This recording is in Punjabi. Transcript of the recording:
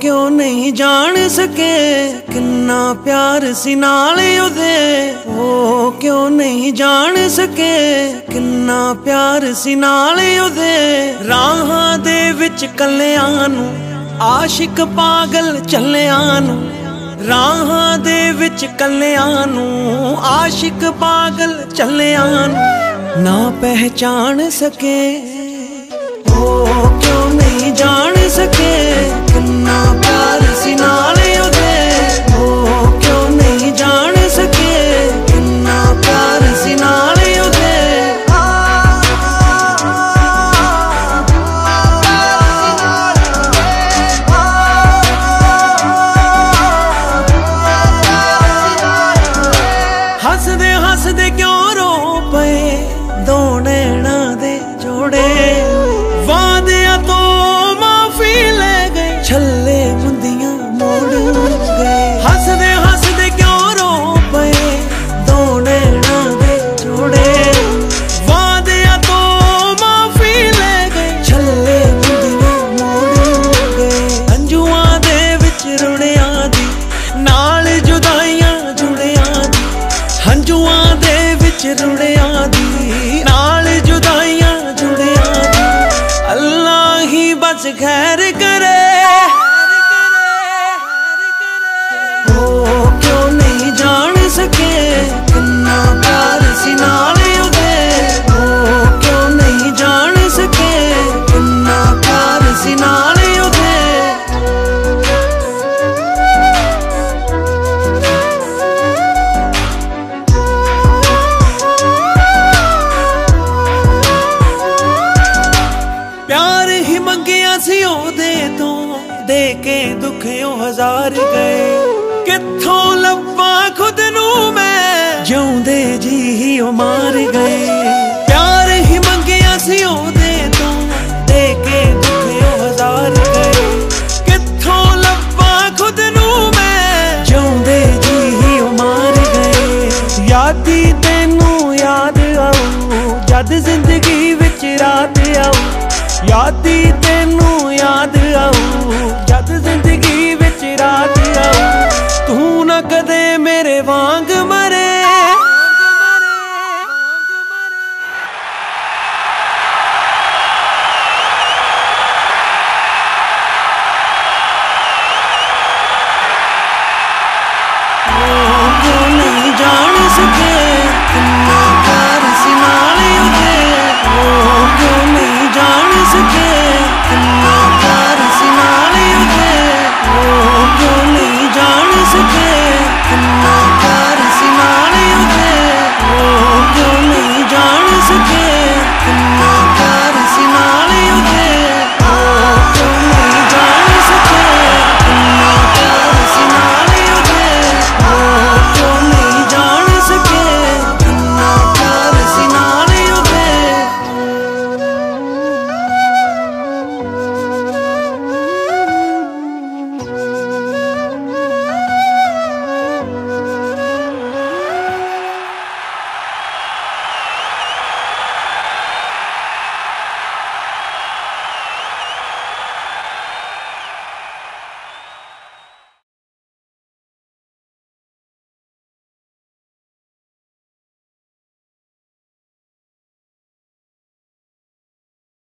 ਕਿਉਂ ਨਹੀਂ ਜਾਣ ਸਕੇ? ਕਿੰਨਾ ਪਿਆਰ ਸੀ ਨਾਲ ਉਹਦੇ। ਉਹ ਕਿਉਂ ਨਹੀਂ ਜਾਣ ਸਕੇ? ਕਿੰਨਾ ਪਿਆਰ ਸੀ ਨਾਲ ਉਹਦੇ। ਰਾਹਾਂ ਦੇ ਵਿੱਚ ਕੱਲਿਆਂ ਨੂੰ, ਆਸ਼ਿਕ ਪਾਗਲ ਚੱਲਿਆਂ ਨੂੰ। ਰਾਹਾਂ ਦੇ ਵਿੱਚ ਕੱਲਿਆਂ ਨੂੰ, ਆਸ਼ਿਕ ਪਾਗਲ ਚੱਲਿਆਂ ਨੂੰ। ਨਾ ਪਹਿਚਾਨ ਸਕੇ। ਉਹ ਕਿਉਂ ਨਹੀਂ ਜਾਣ ਸਕੇ? ਕਿੰਨਾ ਪਿਆਰ ਸੀ ਨਾਲ ਉਹਦੇ। ਉਹ ਕਿਉਂ ਨਹੀਂ ਜਾਣ ਸਕੇ? ਕਿੰਨਾ ਪਿਆਰ ਸੀ ਨਾਲ ਉਹਦੇ। ਹੱਸਦੇ ਹੱਸਦੇ ਕਿਉਂ ਰੋ ਪਏ? ਦੋ ਨੈਣਾ ਦੇ ਜੋੜੇ। ਸਕੇ। ਕਿੰਨਾ ਪਿਆਰ ਸੀ ਨਾਲ ਉਹਦੇ। ਉਹ ਕਿਉਂ ਨਹੀਂ ਜਾਣ ਸਕੇ। ਕਿੰਨਾ ਪਿਆਰ ਸੀ ਨਾਲ ਉਹਦੇ। ਪਿਆਰ ਹੀ ਮੰਗਿਆ ਸੀ ਉਹਦੇ ਤੋਂ। ਦੇ ਕੇ ਦੁੱਖਿਓ ਹਜ਼ਾਰ ਗਏ। ਕਿੱਥੋਂ ਲੱਭਾਂ ਖੁਦ ਨੂੰ ਮੈਂ ਜਿਉਂਦੇ ਜੀ ਹੀ ਉਹ ਮਾਰ ਗਏ। ਪਿਆਰ ਹੀ ਮੰਗਿਆ ਸੀ ਉਹਦੇ ਤੋਂ, ਦੇ ਕੇ ਦੁੱਖਿਓ ਹਜ਼ਾਰ ਗਏ। ਕਿੱਥੋਂ ਲੱਭਾਂ ਖੁਦ ਨੂੰ ਮੈਂ ਜਿਉਂਦੇ ਜੀ ਹੀ ਉਹ ਮਾਰ ਗਏ। ਯਾਦੀ ਤੈਨੂੰ ਯਾਦ ਆਉ ਜਦ ਜ਼ਿੰਦਗੀ ਵਿੱਚ ਰਾਤ ਆਊ। ਯਾਦੀ ਤੈਨੂੰ ਯਾਦ வாங்க